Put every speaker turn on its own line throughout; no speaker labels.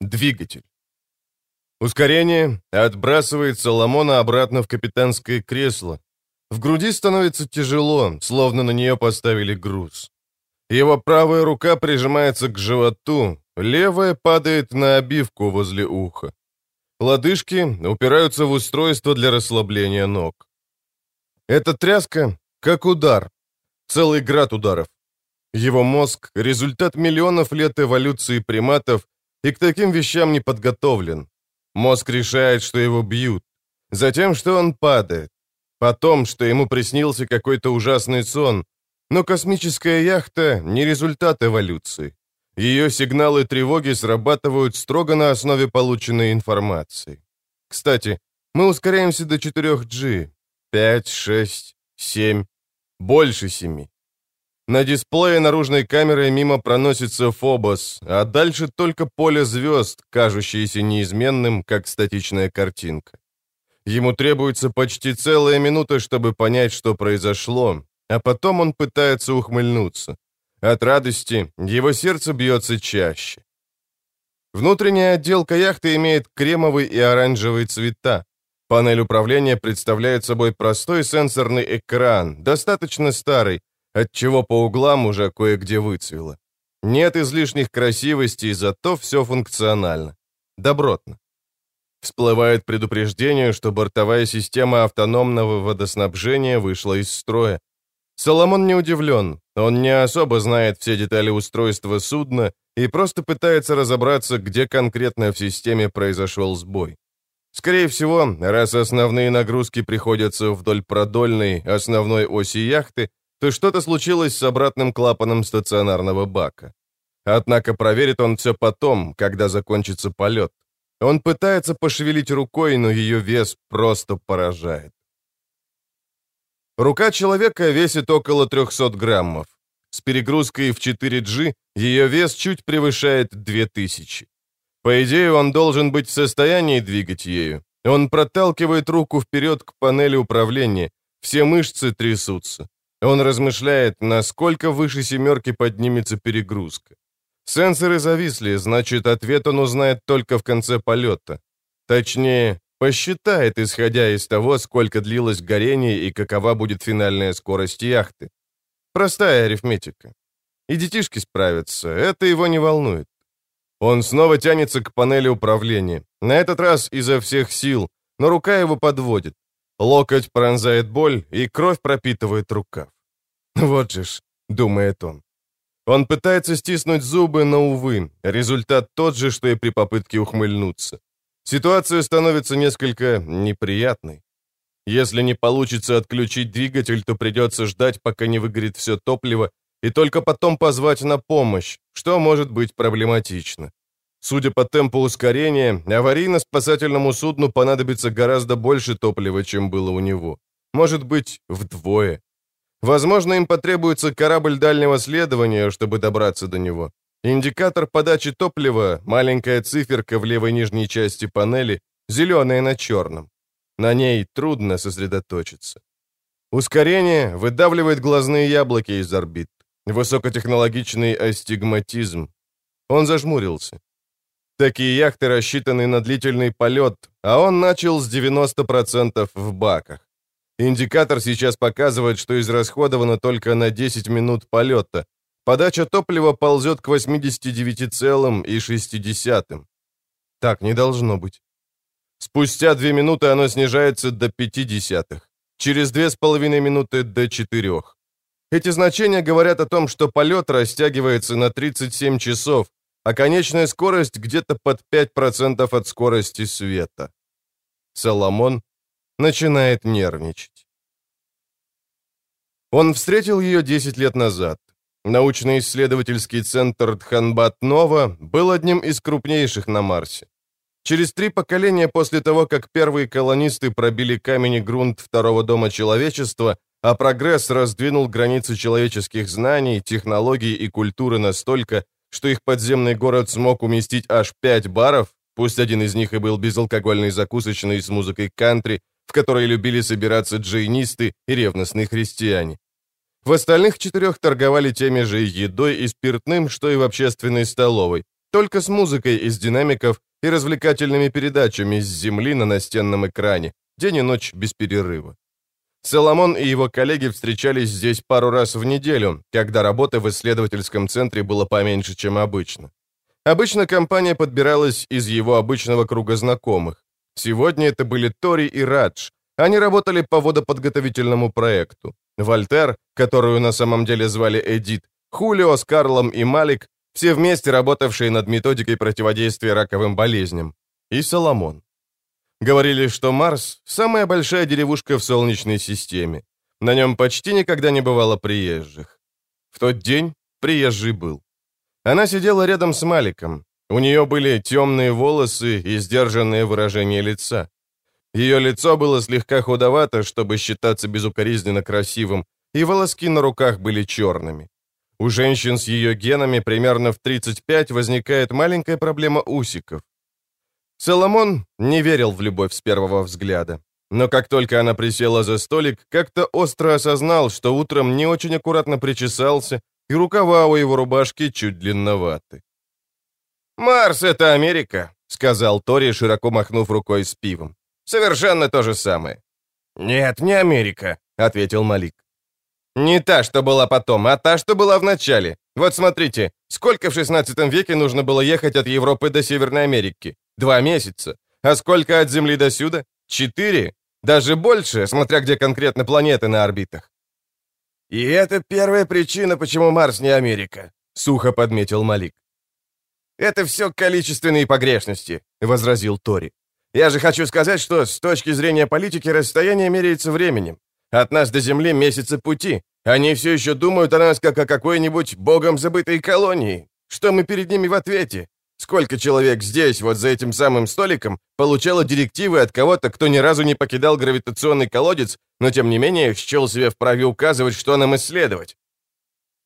Двигатель. Ускорение отбрасывает Соломона обратно в капитанское кресло. В груди становится тяжело, словно на нее поставили груз. Его правая рука прижимается к животу, левая падает на обивку возле уха. Лодыжки упираются в устройство для расслабления ног. Эта тряска как удар, целый град ударов. Его мозг — результат миллионов лет эволюции приматов и к таким вещам не подготовлен. Мозг решает, что его бьют, затем, что он падает, потом, что ему приснился какой-то ужасный сон, но космическая яхта — не результат эволюции. Ее сигналы тревоги срабатывают строго на основе полученной информации. Кстати, мы ускоряемся до 4G. 5, 6, 7, больше 7. На дисплее наружной камеры мимо проносится Фобос, а дальше только поле звезд, кажущееся неизменным, как статичная картинка. Ему требуется почти целая минута, чтобы понять, что произошло, а потом он пытается ухмыльнуться. От радости его сердце бьется чаще. Внутренняя отделка яхты имеет кремовый и оранжевый цвета. Панель управления представляет собой простой сенсорный экран, достаточно старый, отчего по углам уже кое-где выцвело. Нет излишних красивостей, зато все функционально. Добротно. Всплывает предупреждение, что бортовая система автономного водоснабжения вышла из строя. Соломон не удивлен, он не особо знает все детали устройства судна и просто пытается разобраться, где конкретно в системе произошел сбой. Скорее всего, раз основные нагрузки приходятся вдоль продольной основной оси яхты, то что-то случилось с обратным клапаном стационарного бака. Однако проверит он все потом, когда закончится полет. Он пытается пошевелить рукой, но ее вес просто поражает. Рука человека весит около 300 граммов. С перегрузкой в 4G ее вес чуть превышает 2000. По идее, он должен быть в состоянии двигать ею. Он проталкивает руку вперед к панели управления. Все мышцы трясутся. Он размышляет, насколько выше семерки поднимется перегрузка. Сенсоры зависли, значит, ответ он узнает только в конце полета. Точнее, Посчитает, исходя из того, сколько длилось горение и какова будет финальная скорость яхты. Простая арифметика. И детишки справятся, это его не волнует. Он снова тянется к панели управления. На этот раз изо всех сил, но рука его подводит. Локоть пронзает боль, и кровь пропитывает рукав. «Вот же ж», — думает он. Он пытается стиснуть зубы, но, увы, результат тот же, что и при попытке ухмыльнуться. Ситуация становится несколько неприятной. Если не получится отключить двигатель, то придется ждать, пока не выгорит все топливо, и только потом позвать на помощь, что может быть проблематично. Судя по темпу ускорения, аварийно-спасательному судну понадобится гораздо больше топлива, чем было у него. Может быть, вдвое. Возможно, им потребуется корабль дальнего следования, чтобы добраться до него. Индикатор подачи топлива, маленькая циферка в левой нижней части панели, зеленая на черном. На ней трудно сосредоточиться. Ускорение выдавливает глазные яблоки из орбит. Высокотехнологичный астигматизм. Он зажмурился. Такие яхты рассчитаны на длительный полет, а он начал с 90% в баках. Индикатор сейчас показывает, что израсходовано только на 10 минут полета, Подача топлива ползет к 89,6. Так не должно быть. Спустя две минуты оно снижается до 0,5. Через две с половиной минуты до 4. Эти значения говорят о том, что полет растягивается на 37 часов, а конечная скорость где-то под 5% от скорости света. Соломон начинает нервничать. Он встретил ее 10 лет назад. Научно-исследовательский центр Дханбат-Нова был одним из крупнейших на Марсе. Через три поколения после того, как первые колонисты пробили камень и грунт второго дома человечества, а прогресс раздвинул границы человеческих знаний, технологий и культуры настолько, что их подземный город смог уместить аж пять баров, пусть один из них и был безалкогольной закусочной с музыкой кантри, в которой любили собираться джейнисты и ревностные христиане. В остальных четырех торговали теми же едой и спиртным, что и в общественной столовой, только с музыкой из динамиков и развлекательными передачами с земли на настенном экране, день и ночь без перерыва. Соломон и его коллеги встречались здесь пару раз в неделю, когда работы в исследовательском центре было поменьше, чем обычно. Обычно компания подбиралась из его обычного круга знакомых. Сегодня это были Тори и Радж. Они работали по водоподготовительному проекту. Вольтер, которую на самом деле звали Эдит, Хулио с Карлом и Малик, все вместе работавшие над методикой противодействия раковым болезням. И Соломон. Говорили, что Марс – самая большая деревушка в Солнечной системе. На нем почти никогда не бывало приезжих. В тот день приезжий был. Она сидела рядом с Маликом. У нее были темные волосы и сдержанное выражение лица. Ее лицо было слегка худовато, чтобы считаться безукоризненно красивым, и волоски на руках были черными. У женщин с ее генами примерно в 35 возникает маленькая проблема усиков. Соломон не верил в любовь с первого взгляда. Но как только она присела за столик, как-то остро осознал, что утром не очень аккуратно причесался, и рукава у его рубашки чуть длинноваты. «Марс — это Америка», — сказал Тори, широко махнув рукой с пивом. «Совершенно то же самое». «Нет, не Америка», — ответил Малик. «Не та, что была потом, а та, что была в начале. Вот смотрите, сколько в 16 веке нужно было ехать от Европы до Северной Америки? Два месяца. А сколько от Земли до сюда? Четыре? Даже больше, смотря где конкретно планеты на орбитах. «И это первая причина, почему Марс не Америка», — сухо подметил Малик. «Это все количественные погрешности», — возразил Тори. «Я же хочу сказать, что с точки зрения политики расстояние меряется временем. От нас до Земли месяцы пути. Они все еще думают о нас как о какой-нибудь богом забытой колонии. Что мы перед ними в ответе? Сколько человек здесь, вот за этим самым столиком, получало директивы от кого-то, кто ни разу не покидал гравитационный колодец, но тем не менее счел себе вправе указывать, что нам исследовать?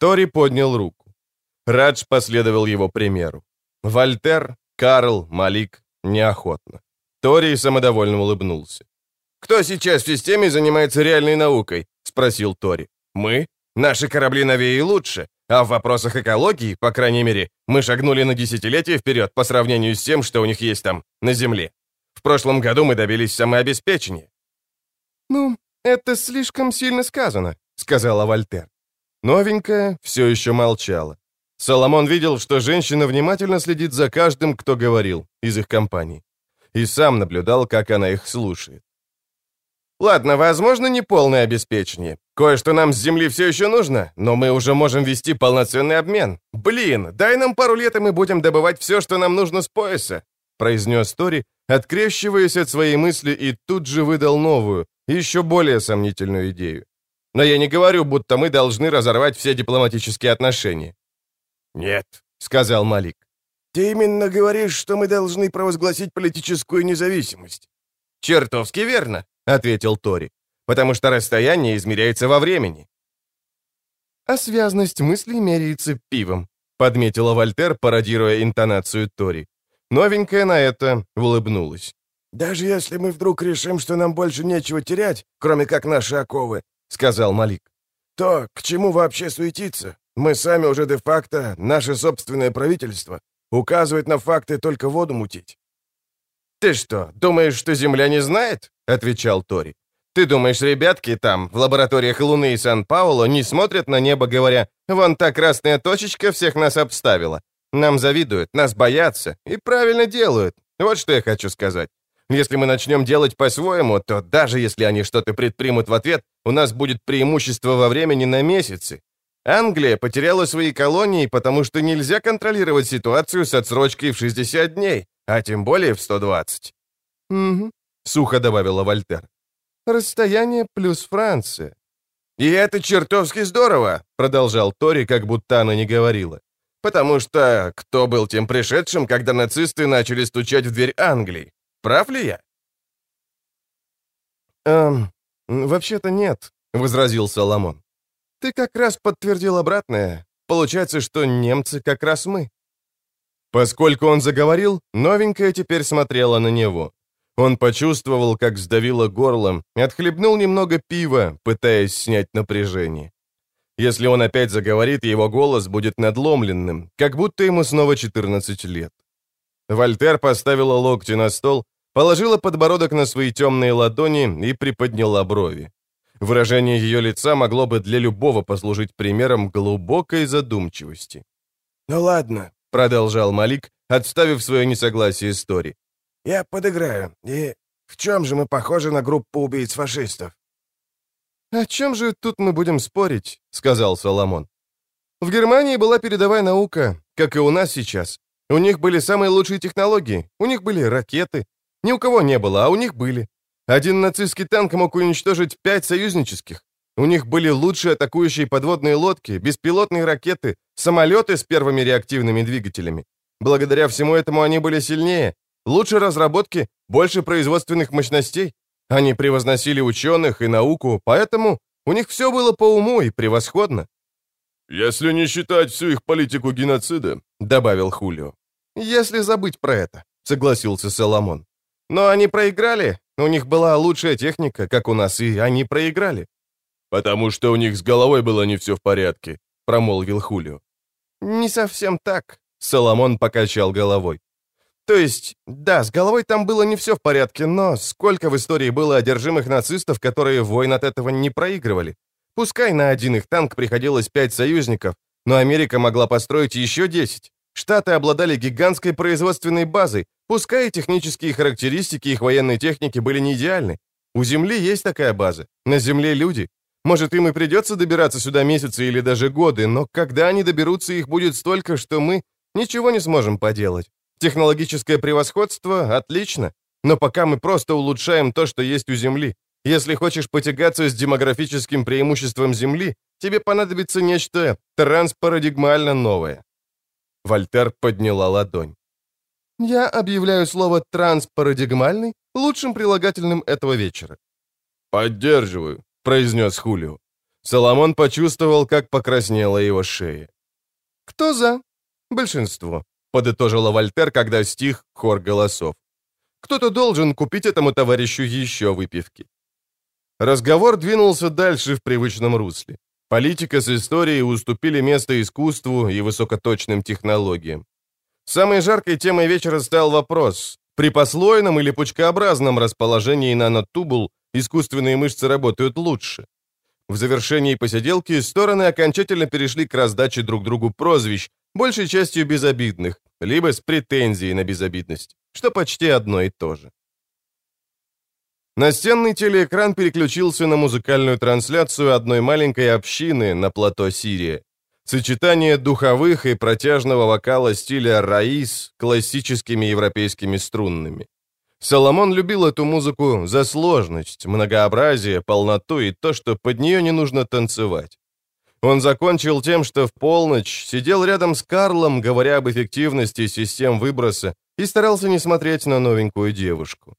Тори поднял руку. Радж последовал его примеру. Вольтер, Карл, Малик неохотно. Тори самодовольно улыбнулся. «Кто сейчас в системе занимается реальной наукой?» — спросил Тори. «Мы? Наши корабли новее и лучше. А в вопросах экологии, по крайней мере, мы шагнули на десятилетия вперед по сравнению с тем, что у них есть там, на Земле. В прошлом году мы добились самообеспечения». «Ну, это слишком сильно сказано», — сказала Вольтер. Новенькая все еще молчала. Соломон видел, что женщина внимательно следит за каждым, кто говорил, из их компании. И сам наблюдал, как она их слушает. Ладно, возможно, не полное обеспечение. Кое-что нам с Земли все еще нужно, но мы уже можем вести полноценный обмен. Блин, дай нам пару лет, и мы будем добывать все, что нам нужно с пояса», произнес Тори, открещиваясь от своей мысли и тут же выдал новую, еще более сомнительную идею. «Но я не говорю, будто мы должны разорвать все дипломатические отношения». «Нет», — сказал Малик. «Ты именно говоришь, что мы должны провозгласить политическую независимость». «Чертовски верно. — ответил Тори, «потому что расстояние измеряется во времени». «А связность мыслей меряется пивом», — подметила Вольтер, пародируя интонацию Тори. Новенькая на это улыбнулась. «Даже если мы вдруг решим, что нам больше нечего терять, кроме как наши оковы», — сказал Малик, «то к чему вообще суетиться? Мы сами уже де-факто, наше собственное правительство. Указывать на факты только воду мутить». «Ты что, думаешь, что Земля не знает?» — отвечал Тори. «Ты думаешь, ребятки там, в лабораториях Луны и Сан-Пауло, не смотрят на небо, говоря, вон та красная точечка всех нас обставила? Нам завидуют, нас боятся и правильно делают. Вот что я хочу сказать. Если мы начнем делать по-своему, то даже если они что-то предпримут в ответ, у нас будет преимущество во времени на месяцы. Англия потеряла свои колонии, потому что нельзя контролировать ситуацию с отсрочкой в 60 дней, а тем более в 120. Угу. — сухо добавила Вольтер. «Расстояние плюс Франция». «И это чертовски здорово», — продолжал Тори, как будто она не говорила. «Потому что кто был тем пришедшим, когда нацисты начали стучать в дверь Англии? Прав ли я?» «Эм, вообще-то нет», — возразил Соломон. «Ты как раз подтвердил обратное. Получается, что немцы как раз мы». Поскольку он заговорил, новенькая теперь смотрела на него. Он почувствовал, как сдавило горло, отхлебнул немного пива, пытаясь снять напряжение. Если он опять заговорит, его голос будет надломленным, как будто ему снова 14 лет. Вольтер поставила локти на стол, положила подбородок на свои темные ладони и приподняла брови. Выражение ее лица могло бы для любого послужить примером глубокой задумчивости.
«Ну ладно», — продолжал Малик, отставив свое несогласие с Тори. «Я подыграю. И в чем же мы похожи на группу убийц-фашистов?»
«О чем же тут мы будем спорить?» — сказал Соломон. «В Германии была передовая наука, как и у нас сейчас. У них были самые лучшие технологии, у них были ракеты. Ни у кого не было, а у них были. Один нацистский танк мог уничтожить пять союзнических. У них были лучшие атакующие подводные лодки, беспилотные ракеты, самолеты с первыми реактивными двигателями. Благодаря всему этому они были сильнее. Лучше разработки, больше производственных мощностей. Они превозносили ученых и науку, поэтому у них все было по уму и превосходно.
«Если не считать всю их политику геноцида», — добавил Хулио.
«Если забыть про это», — согласился Соломон. «Но они проиграли, у них была лучшая техника, как у нас, и они проиграли».
«Потому что у них с головой было не все в порядке», — промолвил Хулио.
«Не совсем так», — Соломон покачал головой. «То есть, да, с головой там было не все в порядке, но сколько в истории было одержимых нацистов, которые войн от этого не проигрывали? Пускай на один их танк приходилось пять союзников, но Америка могла построить еще десять. Штаты обладали гигантской производственной базой, пускай технические характеристики их военной техники были не идеальны. У Земли есть такая база. На Земле люди. Может, им и придется добираться сюда месяцы или даже годы, но когда они доберутся, их будет столько, что мы ничего не сможем поделать. Технологическое превосходство – отлично, но пока мы просто улучшаем то, что есть у Земли. Если хочешь потягаться с демографическим преимуществом Земли, тебе понадобится нечто транспарадигмально новое. Вольтер подняла ладонь. «Я объявляю слово «транспарадигмальный» лучшим прилагательным этого вечера».
«Поддерживаю», — произнес Хулио.
Соломон почувствовал, как покраснела его шея. «Кто за?» «Большинство», — подытожила Вольтер, когда стих хор голосов. «Кто-то должен купить этому товарищу еще выпивки». Разговор двинулся дальше в привычном русле. Политика с историей уступили место искусству и высокоточным технологиям. Самой жаркой темой вечера стал вопрос, при послойном или пучкообразном расположении нанотубул искусственные мышцы работают лучше. В завершении посиделки стороны окончательно перешли к раздаче друг другу прозвищ, большей частью безобидных, либо с претензией на безобидность, что почти одно и то же. Настенный телеэкран переключился на музыкальную трансляцию одной маленькой общины на плато Сирия. Сочетание духовых и протяжного вокала стиля раис классическими европейскими струнными. Соломон любил эту музыку за сложность, многообразие, полноту и то, что под нее не нужно танцевать. Он закончил тем, что в полночь сидел рядом с Карлом, говоря об эффективности систем выброса, и старался не смотреть на новенькую девушку.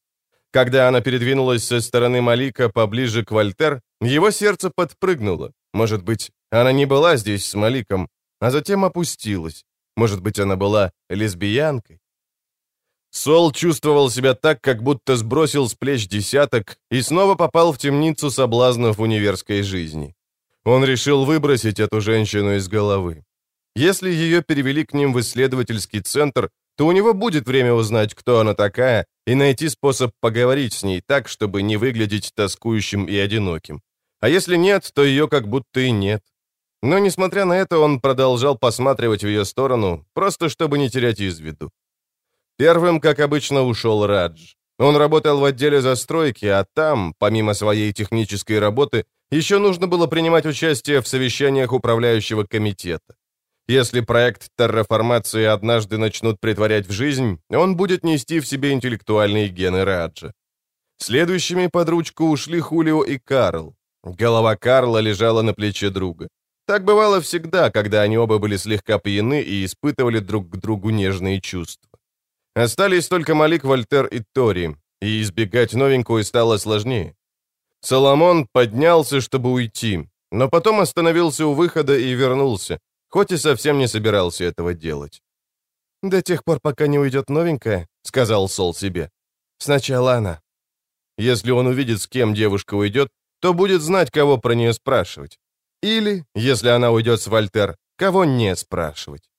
Когда она передвинулась со стороны Малика поближе к Вольтер, его сердце подпрыгнуло. Может быть, она не была здесь с Маликом, а затем опустилась. Может быть, она была лесбиянкой? Сол чувствовал себя так, как будто сбросил с плеч десяток и снова попал в темницу соблазнов универской жизни. Он решил выбросить эту женщину из головы. Если ее перевели к ним в исследовательский центр, то у него будет время узнать, кто она такая, и найти способ поговорить с ней так, чтобы не выглядеть тоскующим и одиноким. А если нет, то ее как будто и нет. Но, несмотря на это, он продолжал посматривать в ее сторону, просто чтобы не терять из виду. Первым, как обычно, ушел Радж. Он работал в отделе застройки, а там, помимо своей технической работы, еще нужно было принимать участие в совещаниях управляющего комитета. Если проект терраформации однажды начнут притворять в жизнь, он будет нести в себе интеллектуальные гены Раджа. Следующими под ручку ушли Хулио и Карл. Голова Карла лежала на плече друга. Так бывало всегда, когда они оба были слегка пьяны и испытывали друг к другу нежные чувства. Остались только Малик, Вольтер и Тори, и избегать новенькую стало сложнее. Соломон поднялся, чтобы уйти, но потом остановился у выхода и вернулся, хоть и совсем не собирался этого делать. «До тех пор, пока не уйдет новенькая», — сказал Сол себе. «Сначала она». Если он увидит, с кем девушка уйдет, то будет знать, кого про нее спрашивать. Или, если она уйдет с Вольтер, кого не спрашивать.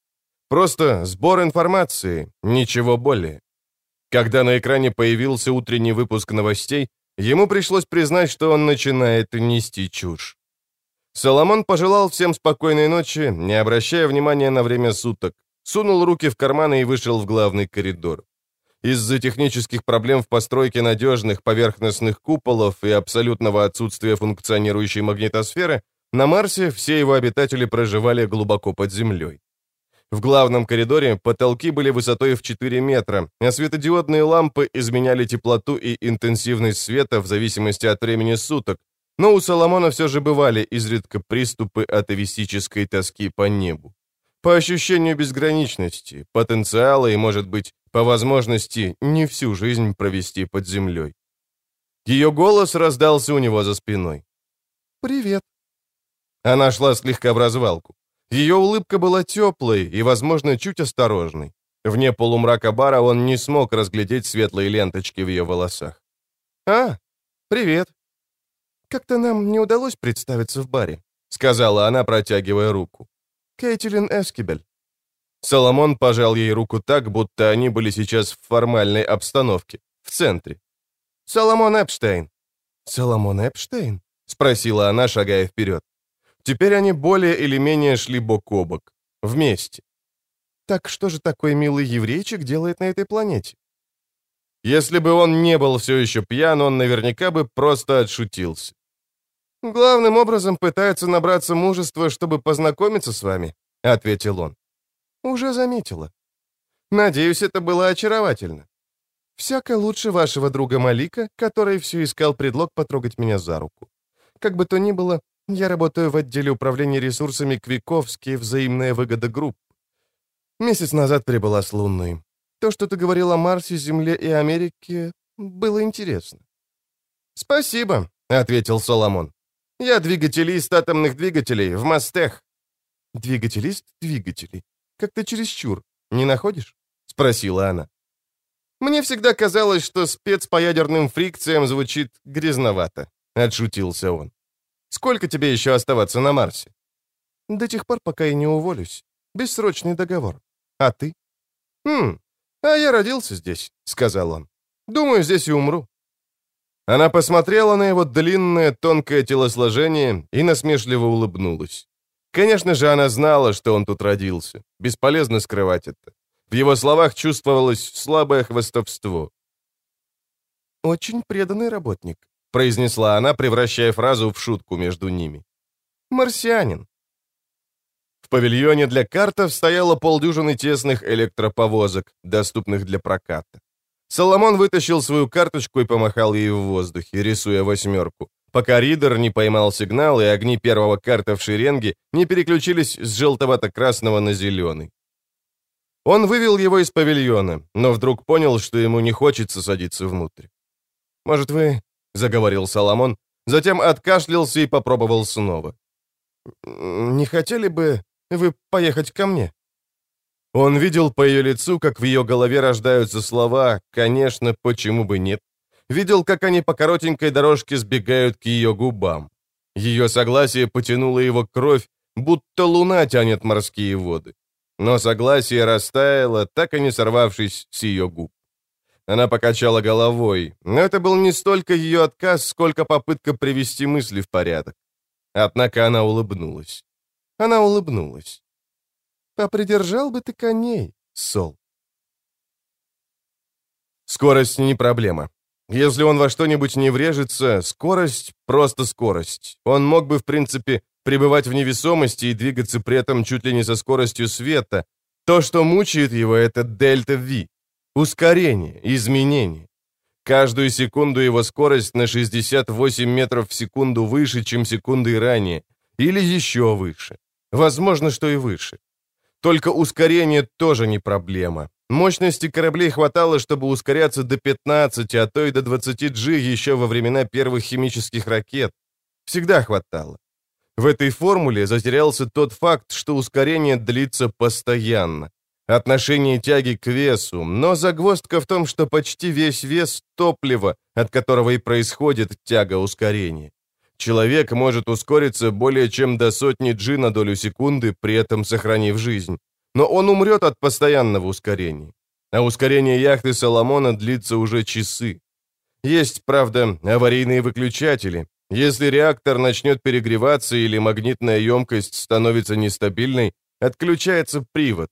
Просто сбор информации, ничего более. Когда на экране появился утренний выпуск новостей, ему пришлось признать, что он начинает нести чушь. Соломон пожелал всем спокойной ночи, не обращая внимания на время суток, сунул руки в карманы и вышел в главный коридор. Из-за технических проблем в постройке надежных поверхностных куполов и абсолютного отсутствия функционирующей магнитосферы на Марсе все его обитатели проживали глубоко под землей. В главном коридоре потолки были высотой в 4 метра, а светодиодные лампы изменяли теплоту и интенсивность света в зависимости от времени суток, но у Соломона все же бывали изредка приступы атовистической тоски по небу. По ощущению безграничности, потенциала и, может быть, по возможности не всю жизнь провести под землей. Ее голос раздался у него за спиной. «Привет». Она шла слегка в развалку. Ее улыбка была теплой и, возможно, чуть осторожной. Вне полумрака бара он не смог разглядеть светлые ленточки в ее волосах. «А, привет. Как-то нам не удалось представиться в баре», — сказала она, протягивая руку. «Кейтилин Эскибель». Соломон пожал ей руку так, будто они были сейчас в формальной обстановке, в центре. «Соломон Эпштейн». «Соломон Эпштейн?» — спросила она, шагая вперед. Теперь они более или менее шли бок о бок, вместе. «Так что же такой милый еврейчик делает на этой планете?» Если бы он не был все еще пьян, он наверняка бы просто отшутился. «Главным образом пытается набраться мужества, чтобы познакомиться с вами», — ответил он. «Уже заметила. Надеюсь, это было очаровательно. Всяко лучше вашего друга Малика, который все искал предлог потрогать меня за руку. Как бы то ни было, я работаю в отделе управления ресурсами Квиковский «Взаимная выгода групп». Месяц назад прибыла с Лунной. То, что ты говорил о Марсе, Земле и Америке, было интересно. «Спасибо», — ответил Соломон. «Я двигателист атомных двигателей в Мастех». «Двигателист двигателей? Как-то чересчур, не находишь?» — спросила она. «Мне всегда казалось, что спец по ядерным фрикциям звучит грязновато», — отшутился он. «Сколько тебе еще оставаться на Марсе?» «До тех пор, пока я не уволюсь. Бессрочный договор. А ты?» «Хм, а я родился здесь», — сказал он. «Думаю, здесь и умру». Она посмотрела на его длинное, тонкое телосложение и насмешливо улыбнулась. Конечно же, она знала, что он тут родился. Бесполезно скрывать это. В его словах чувствовалось слабое хвостовство. «Очень преданный работник», — произнесла она, превращая фразу в шутку между ними. «Марсианин». В павильоне для картов стояло полдюжины тесных электроповозок, доступных для проката. Соломон вытащил свою карточку и помахал ей в воздухе, рисуя восьмерку, пока Ридер не поймал сигнал, и огни первого карта в шеренге не переключились с желтовато-красного на зеленый. Он вывел его из павильона, но вдруг понял, что ему не хочется садиться внутрь. «Может, вы...» — заговорил Соломон, затем откашлялся и попробовал снова. «Не хотели бы вы поехать ко мне?» Он видел по ее лицу, как в ее голове рождаются слова «конечно, почему бы нет». Видел, как они по коротенькой дорожке сбегают к ее губам. Ее согласие потянуло его кровь, будто луна тянет морские воды. Но согласие растаяло, так и не сорвавшись с ее губ. Она покачала головой, но это был не столько ее отказ, сколько попытка привести мысли в порядок. Однако она улыбнулась. Она улыбнулась. «Попридержал бы ты коней, Сол». Скорость не проблема. Если он во что-нибудь не врежется, скорость — просто скорость. Он мог бы, в принципе, пребывать в невесомости и двигаться при этом чуть ли не со скоростью света. То, что мучает его, это дельта-V. Ускорение, изменение. Каждую секунду его скорость на 68 метров в секунду выше, чем секунды ранее. Или еще выше. Возможно, что и выше. Только ускорение тоже не проблема. Мощности кораблей хватало, чтобы ускоряться до 15, а то и до 20 G еще во времена первых химических ракет. Всегда хватало. В этой формуле затерялся тот факт, что ускорение длится постоянно. Отношение тяги к весу, но загвоздка в том, что почти весь вес топлива, от которого и происходит тяга ускорения. Человек может ускориться более чем до сотни G на долю секунды, при этом сохранив жизнь. Но он умрет от постоянного ускорения. А ускорение яхты Соломона длится уже часы. Есть, правда, аварийные выключатели. Если реактор начнет перегреваться или магнитная емкость становится нестабильной, отключается привод.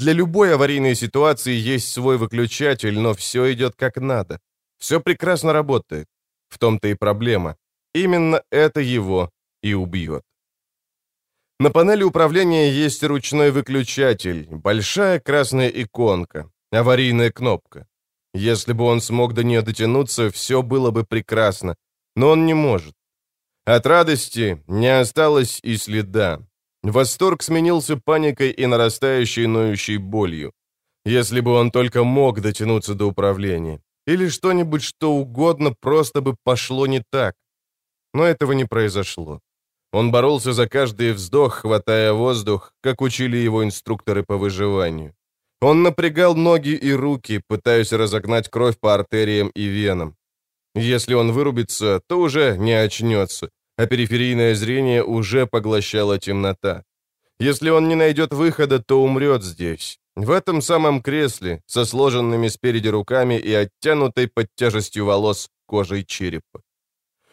Для любой аварийной ситуации есть свой выключатель, но все идет как надо. Все прекрасно работает. В том-то и проблема. Именно это его и убьет. На панели управления есть ручной выключатель, большая красная иконка, аварийная кнопка. Если бы он смог до нее дотянуться, все было бы прекрасно, но он не может. От радости не осталось и следа. Восторг сменился паникой и нарастающей ноющей болью. Если бы он только мог дотянуться до управления. Или что-нибудь, что угодно, просто бы пошло не так. Но этого не произошло. Он боролся за каждый вздох, хватая воздух, как учили его инструкторы по выживанию. Он напрягал ноги и руки, пытаясь разогнать кровь по артериям и венам. Если он вырубится, то уже не очнется, а периферийное зрение уже поглощала темнота. Если он не найдет выхода, то умрет здесь, в этом самом кресле, со сложенными спереди руками и оттянутой под тяжестью волос кожей черепа.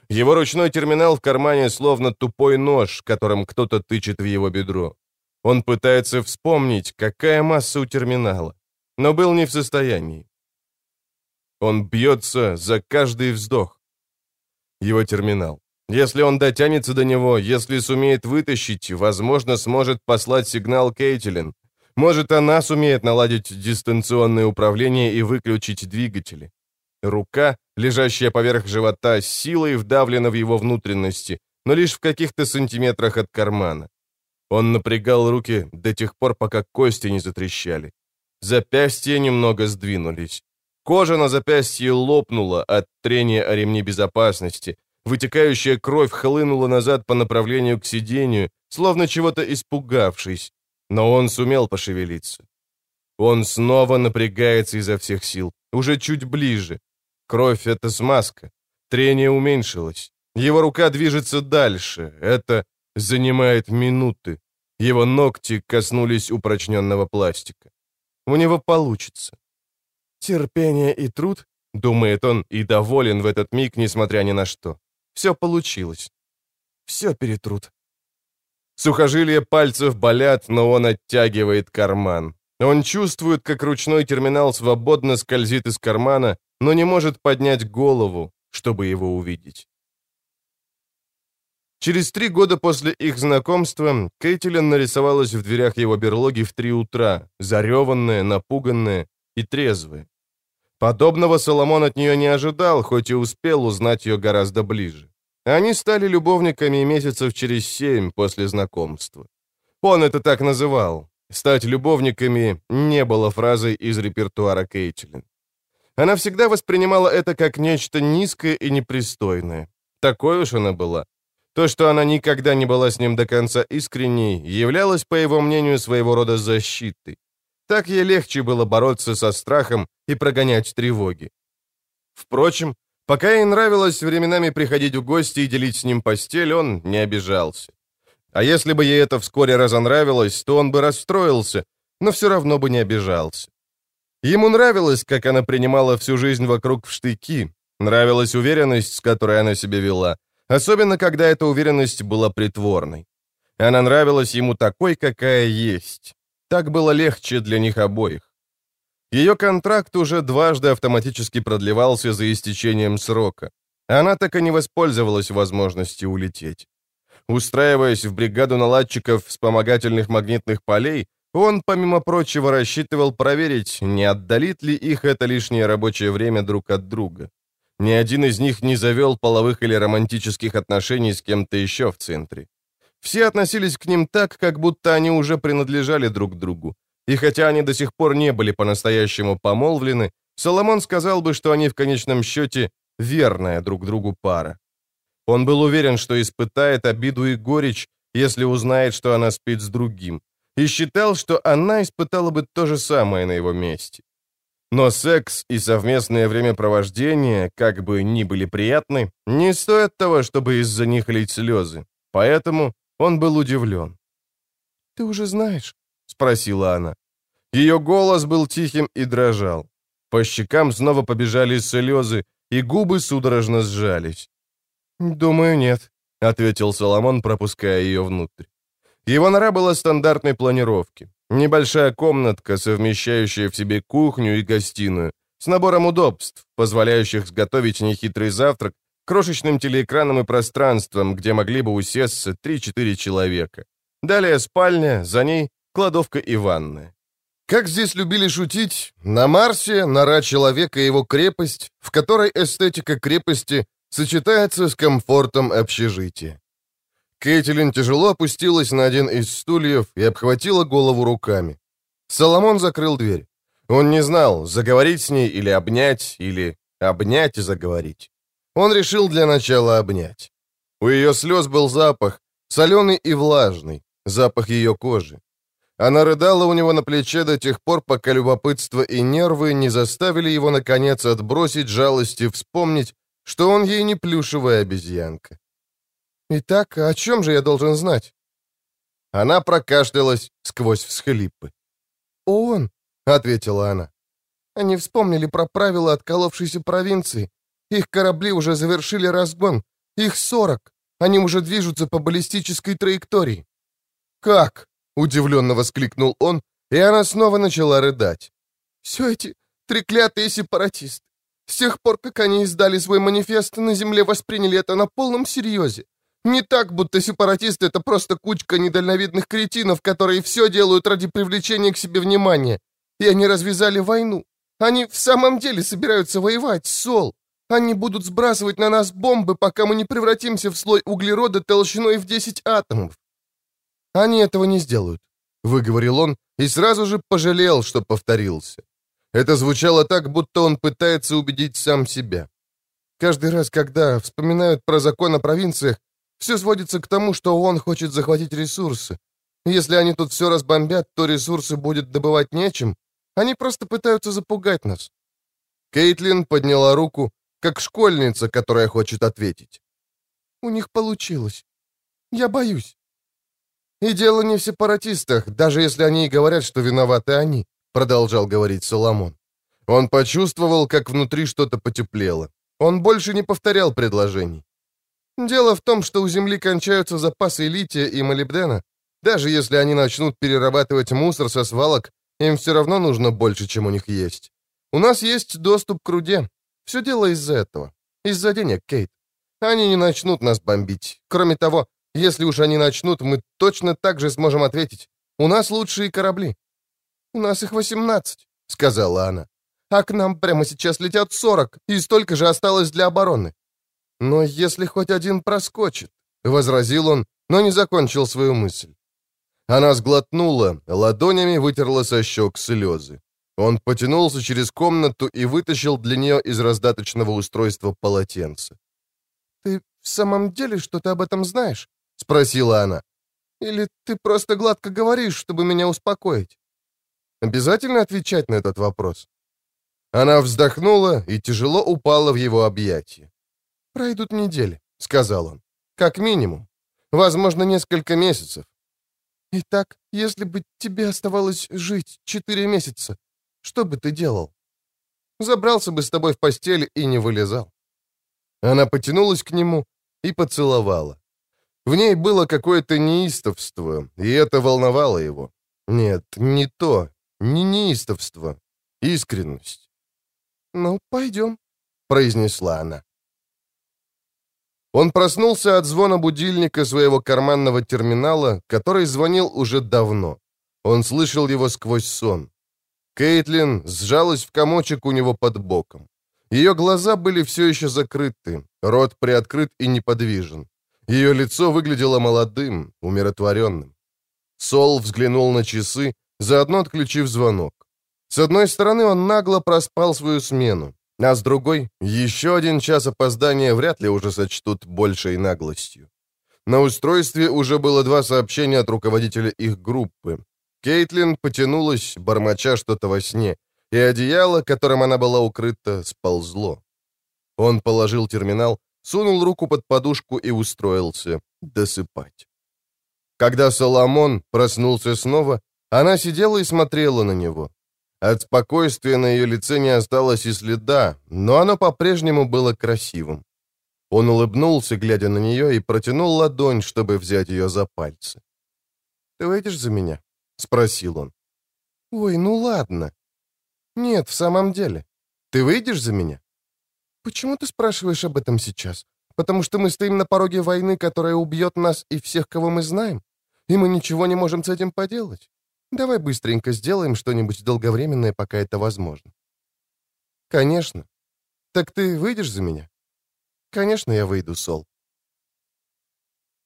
Его ручной терминал в кармане словно тупой нож, которым кто-то тычет в его бедро. Он пытается вспомнить, какая масса у терминала, но был не в состоянии. Он бьется за каждый вздох. Его терминал. Если он дотянется до него, если сумеет вытащить, возможно, сможет послать сигнал Кейтилин. Может, она сумеет наладить дистанционное управление и выключить двигатели. Рука, лежащая поверх живота, силой вдавлена в его внутренности, но лишь в каких-то сантиметрах от кармана. Он напрягал руки до тех пор, пока кости не затрещали. Запястья немного сдвинулись. Кожа на запястье лопнула от трения о ремне безопасности. Вытекающая кровь хлынула назад по направлению к сидению, словно чего-то испугавшись. Но он сумел пошевелиться. Он снова напрягается изо всех сил, уже чуть ближе. Кровь — это смазка. Трение уменьшилось. Его рука движется дальше. Это занимает минуты. Его ногти коснулись упрочненного пластика. У него получится. Терпение и труд, думает он, и доволен в этот миг, несмотря ни на что. Все получилось. Все перетрут. Сухожилия пальцев болят, но он оттягивает карман. Он чувствует, как ручной терминал свободно скользит из кармана, но не может поднять голову, чтобы его увидеть. Через три года после их знакомства Кейтилен нарисовалась в дверях его берлоги в три утра, зареванная, напуганная и трезвая. Подобного Соломон от нее не ожидал, хоть и успел узнать ее гораздо ближе. Они стали любовниками месяцев через семь после знакомства. Он это так называл. Стать любовниками не было фразой из репертуара Кейтилен. Она всегда воспринимала это как нечто низкое и непристойное. Такой уж она была. То, что она никогда не была с ним до конца искренней, являлось, по его мнению, своего рода защитой. Так ей легче было бороться со страхом и прогонять тревоги. Впрочем, пока ей нравилось временами приходить в гости и делить с ним постель, он не обижался. А если бы ей это вскоре разонравилось, то он бы расстроился, но все равно бы не обижался. Ему нравилось, как она принимала всю жизнь вокруг в штыки, нравилась уверенность, с которой она себя вела, особенно когда эта уверенность была притворной. Она нравилась ему такой, какая есть. Так было легче для них обоих. Ее контракт уже дважды автоматически продлевался за истечением срока. Она так и не воспользовалась возможностью улететь. Устраиваясь в бригаду наладчиков вспомогательных магнитных полей, он, помимо прочего, рассчитывал проверить, не отдалит ли их это лишнее рабочее время друг от друга. Ни один из них не завел половых или романтических отношений с кем-то еще в центре. Все относились к ним так, как будто они уже принадлежали друг другу. И хотя они до сих пор не были по-настоящему помолвлены, Соломон сказал бы, что они в конечном счете верная друг другу пара. Он был уверен, что испытает обиду и горечь, если узнает, что она спит с другим, и считал, что она испытала бы то же самое на его месте. Но секс и совместное времяпровождение, как бы ни были приятны, не стоят того, чтобы из-за них лить слезы. Поэтому он был удивлен.
«Ты уже знаешь?»
— спросила она. Ее голос был тихим и дрожал. По щекам снова побежали слезы, и губы судорожно сжались.
«Думаю, нет», —
ответил Соломон, пропуская ее внутрь. Его нора была стандартной планировки. Небольшая комнатка, совмещающая в себе кухню и гостиную, с набором удобств, позволяющих сготовить нехитрый завтрак, крошечным телеэкраном и пространством, где могли бы усесться 3-4 человека. Далее спальня, за ней кладовка и ванная. Как здесь любили шутить, на Марсе нора человека и его крепость, в которой эстетика крепости сочетается с комфортом общежития. Кейтилин тяжело опустилась на один из стульев и обхватила голову руками. Соломон закрыл дверь. Он не знал, заговорить с ней или обнять, или обнять и заговорить. Он решил для начала обнять. У ее слез был запах, соленый и влажный, запах ее кожи. Она рыдала у него на плече до тех пор, пока любопытство и нервы не заставили его, наконец, отбросить жалости и вспомнить, что он ей не плюшевая обезьянка. «Итак, о чем же я должен знать?» Она прокашлялась сквозь всхлипы.
«Он», — ответила она. «Они вспомнили про правила отколовшейся провинции. Их корабли уже завершили разгон. Их сорок. Они уже движутся по баллистической траектории».
«Как?» — удивленно воскликнул он, и она снова начала рыдать.
«Все эти треклятые сепаратисты. С тех пор, как они издали свой манифест, на Земле восприняли это на полном серьезе. Не так, будто сепаратисты — это просто кучка недальновидных кретинов, которые все делают ради привлечения к себе внимания. И они развязали войну. Они в самом деле собираются воевать, Сол. Они будут сбрасывать на нас бомбы, пока мы не превратимся в слой углерода толщиной в 10 атомов.
Они этого не сделают, — выговорил он и сразу же пожалел, что повторился. Это звучало так, будто он пытается убедить сам себя. Каждый раз, когда вспоминают про закон о провинциях, все сводится к тому, что он хочет захватить ресурсы. Если они тут все разбомбят, то ресурсы будет добывать нечем. Они просто пытаются запугать нас». Кейтлин подняла руку, как школьница, которая хочет ответить.
«У них получилось. Я боюсь».
«И дело не в сепаратистах, даже если они и говорят, что виноваты они», продолжал говорить Соломон. Он почувствовал, как внутри что-то потеплело. Он больше не повторял предложений. Дело в том, что у Земли кончаются запасы лития и молибдена. Даже если они начнут перерабатывать мусор со свалок, им все равно нужно больше, чем у них есть. У нас есть доступ к руде. Все дело из-за этого. Из-за денег, Кейт. Они не начнут нас бомбить. Кроме того, если уж они начнут, мы точно так же сможем ответить. У нас лучшие корабли.
«У нас их 18», — сказала она. «А к нам прямо сейчас летят 40, и столько же осталось для обороны.
«Но если хоть один проскочит», — возразил он, но не закончил свою мысль. Она сглотнула, ладонями вытерла со щек слезы. Он потянулся через комнату и вытащил для нее из раздаточного устройства полотенце.
«Ты в самом деле что-то об этом знаешь?»
— спросила она.
«Или ты просто гладко говоришь, чтобы меня успокоить?»
Обязательно отвечать на этот вопрос. Она вздохнула и тяжело упала в его объятия.
«Пройдут недели», —
сказал он. «Как минимум. Возможно, несколько месяцев».
«Итак, если бы тебе оставалось жить четыре месяца, что бы ты делал?»
«Забрался бы с тобой в постель и не вылезал». Она потянулась к нему и поцеловала. В ней было какое-то неистовство, и это волновало его. Нет, не то, не неистовство, искренность.
«Ну, пойдем», —
произнесла она. Он проснулся от звона будильника своего карманного терминала, который звонил уже давно. Он слышал его сквозь сон. Кейтлин сжалась в комочек у него под боком. Ее глаза были все еще закрыты, рот приоткрыт и неподвижен. Ее лицо выглядело молодым, умиротворенным. Сол взглянул на часы, заодно отключив звонок. С одной стороны, он нагло проспал свою смену. А с другой, еще один час опоздания вряд ли уже сочтут большей наглостью. На устройстве уже было два сообщения от руководителя их группы. Кейтлин потянулась, бормоча что-то во сне. и одеяло, которым она была укрыта, сползло. Он положил терминал, сунул руку под подушку и устроился досыпать. Когда Соломон проснулся снова, она сидела и смотрела на него. От спокойствия на ее лице не осталось и следа, но оно по-прежнему было красивым. Он улыбнулся, глядя на нее, и протянул ладонь, чтобы взять ее за пальцы. «Ты выйдешь за меня?» — спросил он. «Ой, ну ладно». «Нет, в самом деле. Ты выйдешь за меня?» «Почему ты спрашиваешь об этом сейчас? Потому что мы стоим на пороге войны, которая убьет нас и всех, кого мы знаем, и мы ничего не можем с этим поделать. Давай быстренько сделаем что-нибудь долговременное, пока это возможно». «Конечно. Так ты выйдешь за меня?» «Конечно, я выйду, Сол».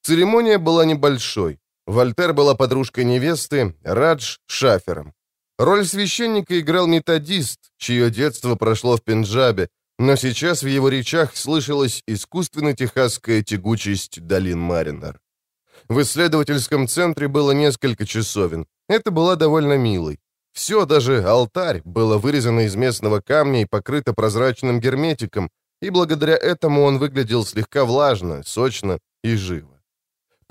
Церемония была небольшой. Вольтер была подружкой невесты, Радж — шафером. Роль священника играл методист, чье детство прошло в Пенджабе, но сейчас в его речах слышалась искусственно-техасская тягучесть долин Маринер. В исследовательском центре было несколько часовен. Это была довольно милой. Все, даже алтарь, было вырезано из местного камня и покрыто прозрачным герметиком, и благодаря этому он выглядел слегка влажно, сочно и живо.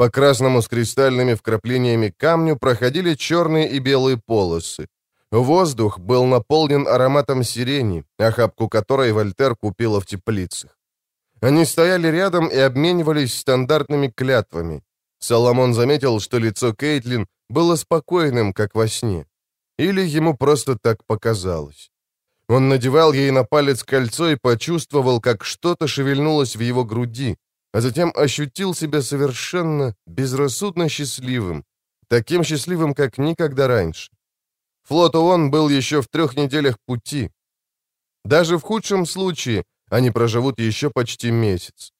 По красному с кристальными вкраплениями камню проходили черные и белые полосы. Воздух был наполнен ароматом сирени, охапку которой Вольтер купила в теплицах. Они стояли рядом и обменивались стандартными клятвами. Соломон заметил, что лицо Кейтлин было спокойным, как во сне. Или ему просто так показалось. Он надевал ей на палец кольцо и почувствовал, как что-то шевельнулось в его груди, а затем ощутил себя совершенно безрассудно счастливым, таким счастливым, как никогда раньше. Флот ООН был еще в трех неделях пути. Даже в худшем случае они проживут еще почти месяц.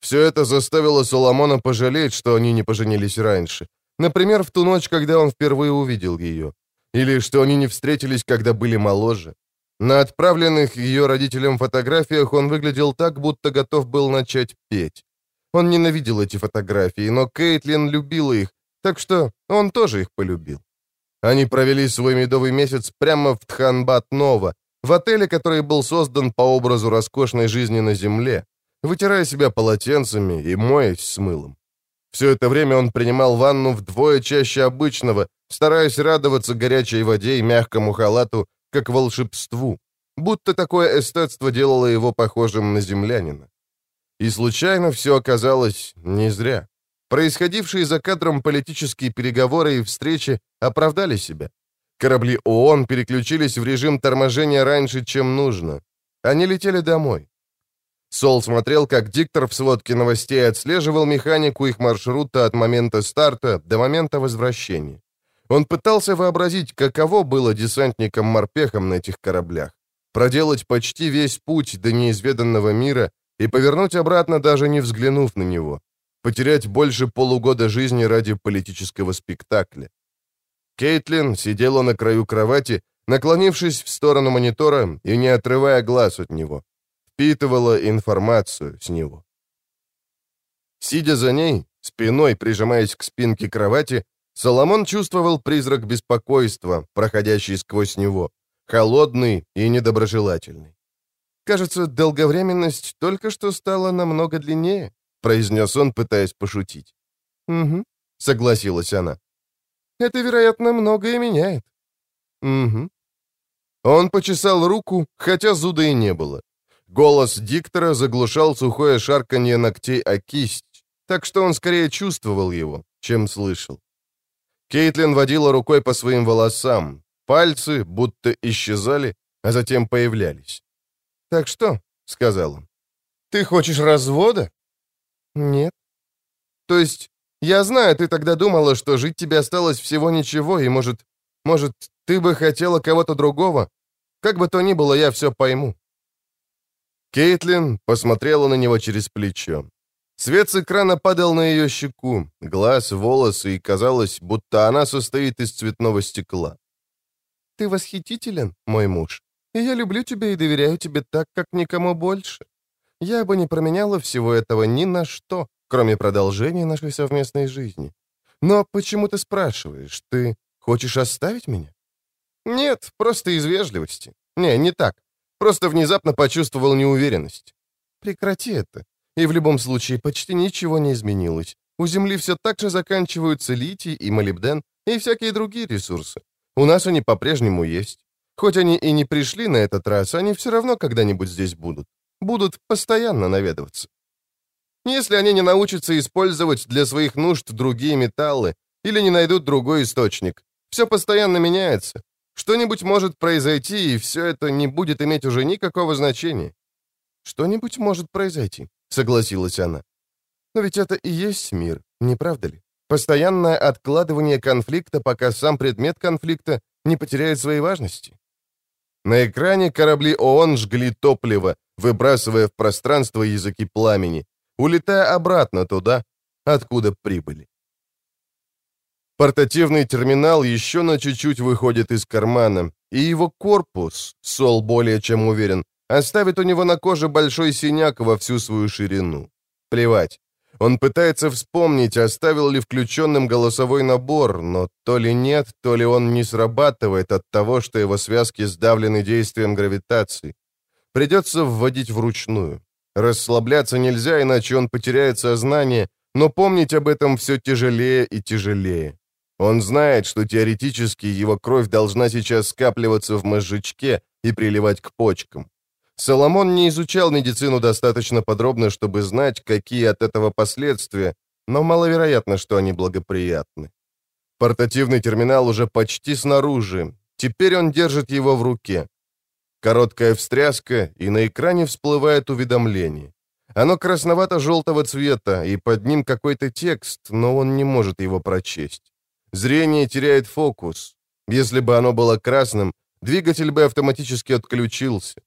Все это заставило Соломона пожалеть, что они не поженились раньше. Например, в ту ночь, когда он впервые увидел ее. Или что они не встретились, когда были моложе. На отправленных ее родителям фотографиях он выглядел так, будто готов был начать петь. Он ненавидел эти фотографии, но Кейтлин любила их, так что он тоже их полюбил. Они провели свой медовый месяц прямо в Тханбат-Нова, в отеле, который был создан по образу роскошной жизни на земле, вытирая себя полотенцами и моясь с мылом. Все это время он принимал ванну вдвое чаще обычного, стараясь радоваться горячей воде и мягкому халату, как волшебству, будто такое эстетство делало его похожим на землянина. И случайно все оказалось не зря. Происходившие за кадром политические переговоры и встречи оправдали себя. Корабли ООН переключились в режим торможения раньше, чем нужно. Они летели домой. Сол смотрел, как диктор в сводке новостей отслеживал механику их маршрута от момента старта до момента возвращения. Он пытался вообразить, каково было десантникам-морпехам на этих кораблях. Проделать почти весь путь до неизведанного мира и повернуть обратно, даже не взглянув на него. Потерять больше полугода жизни ради политического спектакля. Кейтлин сидела на краю кровати, наклонившись в сторону монитора и не отрывая глаз от него. Впитывала информацию с него. Сидя за ней, спиной прижимаясь к спинке кровати, Соломон чувствовал призрак беспокойства, проходящий сквозь него, холодный и недоброжелательный. Кажется, долговременность только что стала намного длиннее, произнес он, пытаясь пошутить. Угу, согласилась она. Это, вероятно, многое меняет. Угу. Он почесал руку, хотя зуда и не было. Голос диктора заглушал сухое шарканье ногтей о кисть, так что он скорее чувствовал его, чем слышал. Кейтлин водила рукой по своим волосам. Пальцы будто исчезали, а затем появлялись. «Так что?» — сказал он. «Ты хочешь развода?» «Нет». «То есть, я знаю, ты тогда думала, что жить тебе осталось всего ничего, и, может, может, ты бы хотела кого-то другого? Как бы то ни было, я все пойму». Кейтлин посмотрела на него через плечо. Свет с экрана падал на ее щеку, глаз, волосы, и казалось, будто она состоит из цветного стекла. «Ты восхитителен, мой муж я люблю тебя и доверяю тебе так, как никому больше. Я бы не променяла всего этого ни на что, кроме продолжения нашей совместной жизни. Но почему ты спрашиваешь? Ты хочешь оставить меня? Нет, просто из вежливости. Не, не так. Просто внезапно почувствовал неуверенность. Прекрати это. И в любом случае почти ничего не изменилось. У Земли все так же заканчиваются литий и молибден и всякие другие ресурсы. У нас они по-прежнему есть. Хоть они и не пришли на этот раз, они все равно когда-нибудь здесь будут. Будут постоянно наведываться. Если они не научатся использовать для своих нужд другие металлы или не найдут другой источник, все постоянно меняется. Что-нибудь может произойти, и все это не будет иметь уже никакого значения. Что-нибудь может произойти, согласилась она. Но ведь это и есть мир, не правда ли? Постоянное откладывание конфликта, пока сам предмет конфликта не потеряет своей важности. На экране корабли ООН жгли топливо, выбрасывая в пространство языки пламени, улетая обратно туда, откуда прибыли. Портативный терминал еще на чуть-чуть выходит из кармана, и его корпус, Сол более чем уверен, оставит у него на коже большой синяк во всю свою ширину. Плевать. Он пытается вспомнить, оставил ли включенным голосовой набор, но то ли нет, то ли он не срабатывает от того, что его связки сдавлены действием гравитации. Придется вводить вручную. Расслабляться нельзя, иначе он потеряет сознание, но помнить об этом все тяжелее и тяжелее. Он знает, что теоретически его кровь должна сейчас скапливаться в мозжечке и приливать к почкам. Соломон не изучал медицину достаточно подробно, чтобы знать, какие от этого последствия, но маловероятно, что они благоприятны. Портативный терминал уже почти снаружи. Теперь он держит его в руке. Короткая встряска, и на экране всплывает уведомление. Оно красновато-желтого цвета, и под ним какой-то текст, но он не может его прочесть. Зрение теряет фокус. Если бы оно было красным, двигатель бы автоматически отключился.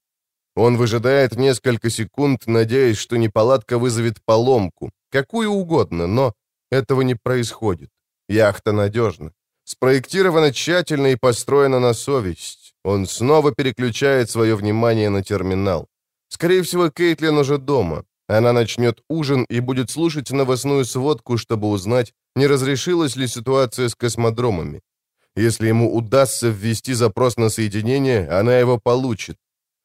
Он выжидает несколько секунд, надеясь, что неполадка вызовет поломку, какую угодно, но этого не происходит. Яхта надежна. Спроектирована тщательно и построена на совесть. Он снова переключает свое внимание на терминал. Скорее всего, Кейтлин уже дома. Она начнет ужин и будет слушать новостную сводку, чтобы узнать, не разрешилась ли ситуация с космодромами. Если ему удастся ввести запрос на соединение, она его получит.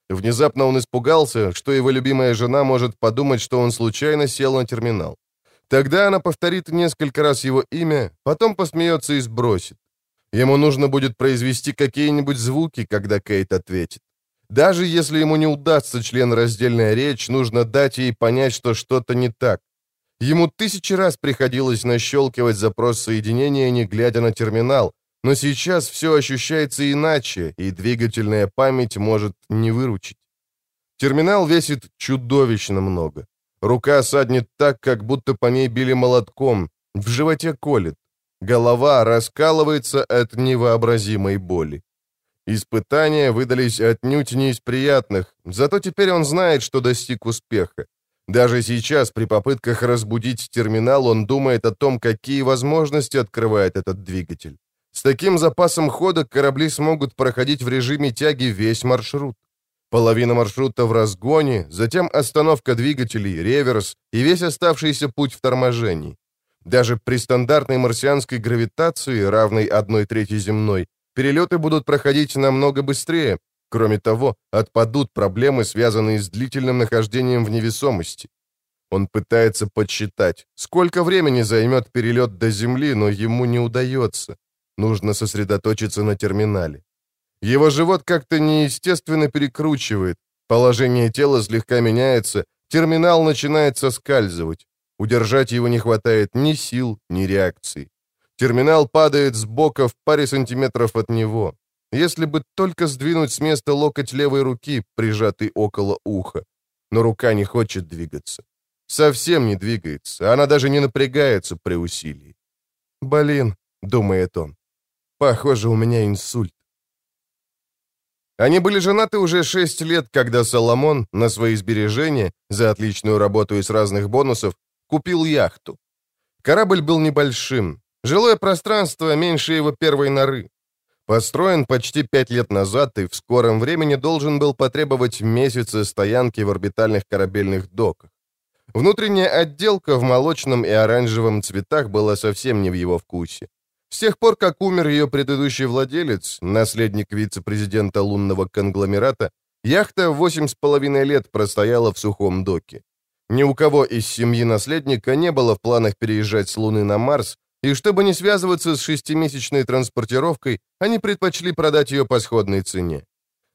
Внезапно он испугался, что его любимая жена может подумать, что он случайно сел на терминал. Тогда она повторит несколько раз его имя, потом посмеется и сбросит. Ему нужно будет произвести какие-нибудь звуки, когда Кейт ответит. Даже если ему не удастся член раздельная речь, нужно дать ей понять, что что-то не так. Ему тысячи раз приходилось нащелкивать запрос соединения, не глядя на терминал, но сейчас все ощущается иначе, и двигательная память может не выручить. Терминал весит чудовищно много. Рука саднет так, как будто по ней били молотком, в животе колет. Голова раскалывается от невообразимой боли. Испытания выдались отнюдь не из приятных, зато теперь он знает, что достиг успеха. Даже сейчас, при попытках разбудить терминал, он думает о том, какие возможности открывает этот двигатель. С таким запасом хода корабли смогут проходить в режиме тяги весь маршрут. Половина маршрута в разгоне, затем остановка двигателей, реверс и весь оставшийся путь в торможении. Даже при стандартной марсианской гравитации, равной 1 трети земной, перелеты будут проходить намного быстрее. Кроме того, отпадут проблемы, связанные с длительным нахождением в невесомости. Он пытается подсчитать, сколько времени займет перелет до Земли, но ему не удается. Нужно сосредоточиться на терминале. Его живот как-то неестественно перекручивает, положение тела слегка меняется, терминал начинает соскальзывать. Удержать его не хватает ни сил, ни реакции. Терминал падает с бока в паре сантиметров от него. Если бы только сдвинуть с места локоть левой руки, прижатый около уха. Но рука не хочет двигаться. Совсем не двигается, она даже не напрягается при усилии. «Блин», — думает он, Похоже, у меня инсульт. Они были женаты уже 6 лет, когда Соломон на свои сбережения, за отличную работу и с разных бонусов, купил яхту. Корабль был небольшим, жилое пространство меньше его первой норы. Построен почти пять лет назад и в скором времени должен был потребовать месяца стоянки в орбитальных корабельных доках. Внутренняя отделка в молочном и оранжевом цветах была совсем не в его вкусе. С тех пор, как умер ее предыдущий владелец, наследник вице-президента лунного конгломерата, яхта восемь с половиной лет простояла в сухом доке. Ни у кого из семьи наследника не было в планах переезжать с Луны на Марс, и чтобы не связываться с шестимесячной транспортировкой, они предпочли продать ее по сходной цене.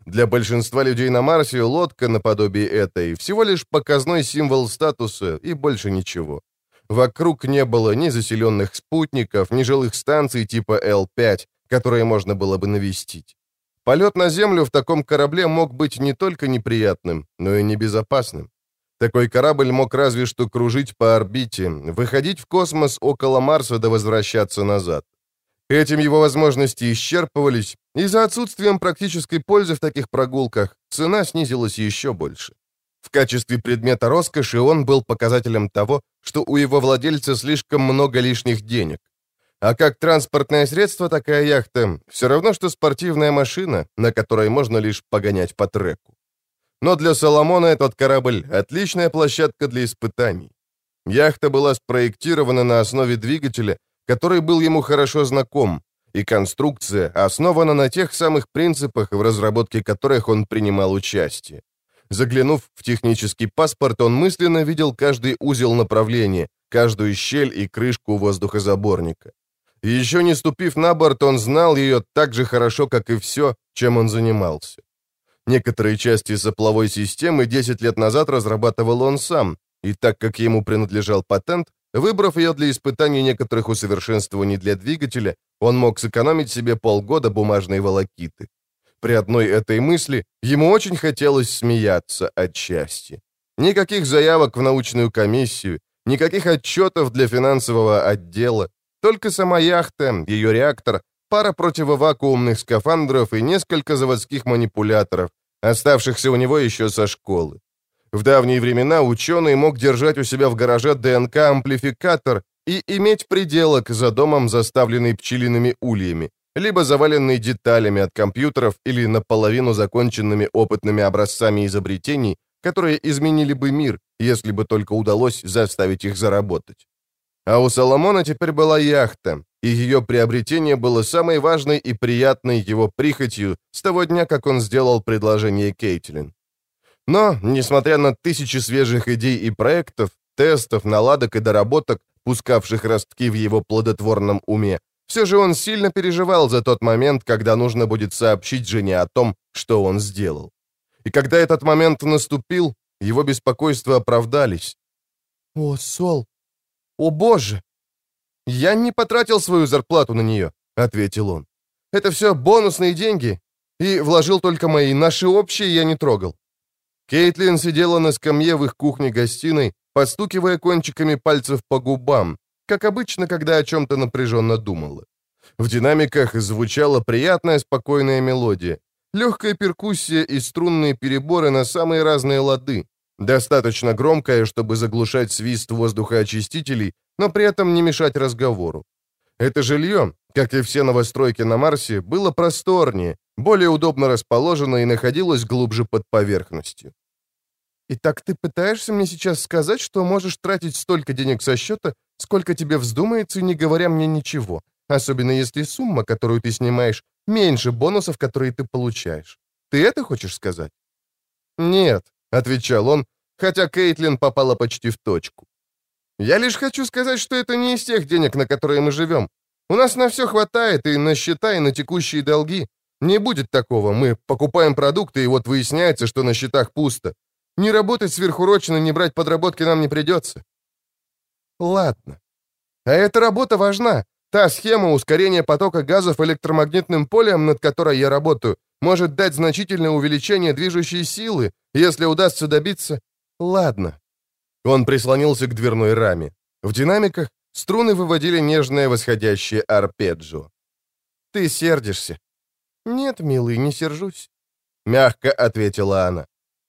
Для большинства людей на Марсе лодка наподобие этой всего лишь показной символ статуса и больше ничего. Вокруг не было ни заселенных спутников, ни жилых станций типа Л-5, которые можно было бы навестить. Полет на Землю в таком корабле мог быть не только неприятным, но и небезопасным. Такой корабль мог разве что кружить по орбите, выходить в космос около Марса да возвращаться назад. Этим его возможности исчерпывались, и за отсутствием практической пользы в таких прогулках цена снизилась еще больше. В качестве предмета роскоши он был показателем того, что у его владельца слишком много лишних денег. А как транспортное средство такая яхта все равно, что спортивная машина, на которой можно лишь погонять по треку. Но для Соломона этот корабль — отличная площадка для испытаний. Яхта была спроектирована на основе двигателя, который был ему хорошо знаком, и конструкция основана на тех самых принципах, в разработке которых он принимал участие. Заглянув в технический паспорт, он мысленно видел каждый узел направления, каждую щель и крышку воздухозаборника. Еще не ступив на борт, он знал ее так же хорошо, как и все, чем он занимался. Некоторые части сопловой системы 10 лет назад разрабатывал он сам, и так как ему принадлежал патент, выбрав ее для испытания некоторых усовершенствований для двигателя, он мог сэкономить себе полгода бумажной волокиты. При одной этой мысли ему очень хотелось смеяться от счастья. Никаких заявок в научную комиссию, никаких отчетов для финансового отдела, только сама яхта, ее реактор, пара противовакуумных скафандров и несколько заводских манипуляторов, оставшихся у него еще со школы. В давние времена ученый мог держать у себя в гараже ДНК-амплификатор и иметь приделок за домом, заставленный пчелиными ульями, либо заваленный деталями от компьютеров или наполовину законченными опытными образцами изобретений, которые изменили бы мир, если бы только удалось заставить их заработать. А у Соломона теперь была яхта, и ее приобретение было самой важной и приятной его прихотью с того дня, как он сделал предложение Кейтлин. Но, несмотря на тысячи свежих идей и проектов, тестов, наладок и доработок, пускавших ростки в его плодотворном уме, все же он сильно переживал за тот момент, когда нужно будет сообщить жене о том, что он сделал. И когда этот момент наступил, его беспокойства оправдались. «О, Сол! О, Боже!» «Я не потратил свою зарплату на нее», — ответил он. «Это все бонусные деньги, и вложил только мои, наши общие я не трогал». Кейтлин сидела на скамье в их кухне-гостиной, постукивая кончиками пальцев по губам, как обычно, когда о чем-то напряженно думала. В динамиках звучала приятная спокойная мелодия, легкая перкуссия и струнные переборы на самые разные лады, достаточно громкая, чтобы заглушать свист воздухоочистителей но при этом не мешать разговору. Это жилье, как и все новостройки на Марсе, было просторнее, более удобно расположено и находилось глубже под поверхностью. «Итак, ты пытаешься мне сейчас сказать, что можешь тратить столько денег со счета, сколько тебе вздумается, не говоря мне ничего, особенно если сумма, которую ты снимаешь, меньше бонусов, которые ты получаешь. Ты это хочешь сказать?» «Нет», — отвечал он, хотя Кейтлин попала почти в точку. Я лишь хочу сказать, что это не из тех денег, на которые мы живем. У нас на все хватает и на счета, и на текущие долги. Не будет такого. Мы покупаем продукты, и вот выясняется, что на счетах пусто. Не работать сверхурочно, не брать подработки нам не придется. Ладно. А эта работа важна. Та схема ускорения потока газов электромагнитным полем, над которой я работаю, может дать значительное увеличение движущей силы, если удастся добиться... Ладно, он прислонился к дверной раме. В динамиках струны выводили нежное восходящее арпеджио. «Ты сердишься?» «Нет, милый, не сержусь», — мягко ответила она.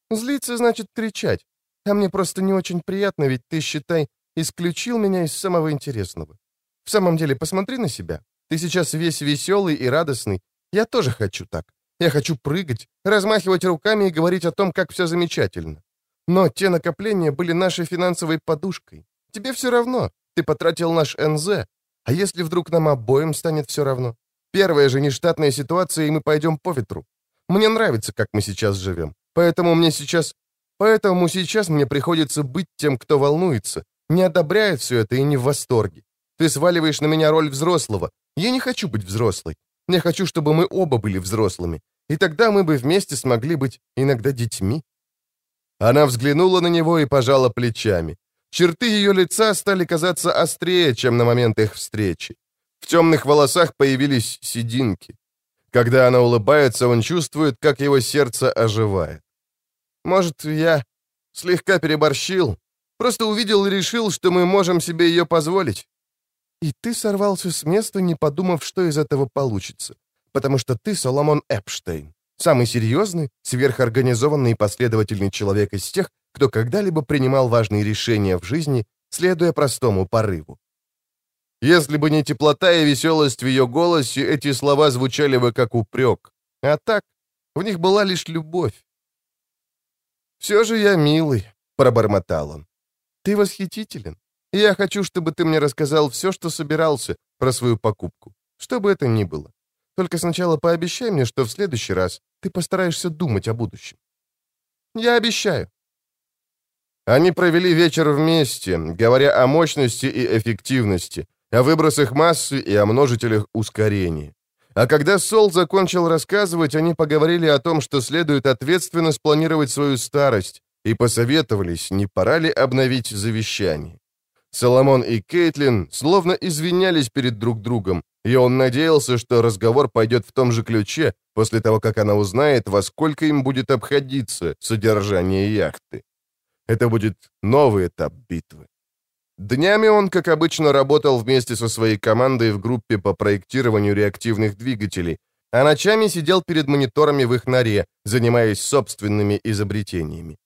«Злиться значит кричать. А мне просто не очень приятно, ведь ты, считай, исключил меня из самого интересного. В самом деле, посмотри на себя. Ты сейчас весь веселый и радостный. Я тоже хочу так. Я хочу прыгать, размахивать руками и говорить о том, как все замечательно. Но те накопления были нашей финансовой подушкой. Тебе все равно. Ты потратил наш НЗ.
А если вдруг нам обоим станет все равно? Первая же нештатная ситуация, и мы пойдем по ветру. Мне нравится, как мы сейчас живем. Поэтому мне сейчас... Поэтому сейчас мне приходится быть тем, кто волнуется, не одобряет все это и не в восторге. Ты сваливаешь на меня роль взрослого. Я не хочу быть взрослой. Я хочу, чтобы мы оба были взрослыми. И тогда мы бы вместе смогли быть иногда детьми. Она взглянула на него и пожала плечами. Черты ее лица стали казаться острее, чем на момент их встречи. В темных волосах появились сединки. Когда она улыбается, он чувствует, как его сердце оживает. Может, я слегка переборщил, просто увидел и решил, что мы можем себе ее позволить. И ты сорвался с места, не подумав, что из этого получится. Потому что ты Соломон Эпштейн. Самый серьезный, сверхорганизованный и последовательный человек из тех, кто когда-либо принимал важные решения в жизни, следуя простому порыву. Если бы не теплота и веселость в ее голосе, эти слова звучали бы как упрек. А так, в них была лишь любовь. «Все же я милый», — пробормотал он. «Ты восхитителен. Я хочу, чтобы ты мне рассказал все, что собирался про свою покупку. Что бы это ни было. Только сначала пообещай мне, что в следующий раз ты постараешься думать о будущем. Я обещаю. Они провели вечер вместе, говоря о мощности и эффективности, о выбросах массы и о множителях ускорения. А когда Сол закончил рассказывать, они поговорили о том, что следует ответственно спланировать свою старость, и посоветовались, не пора ли обновить завещание. Соломон и Кейтлин словно извинялись перед друг другом, и он надеялся, что разговор пойдет в том же ключе, после того, как она узнает, во сколько им будет обходиться содержание яхты. Это будет новый этап битвы. Днями он, как обычно, работал вместе со своей командой в группе по проектированию реактивных двигателей, а ночами сидел перед мониторами в их норе, занимаясь собственными изобретениями.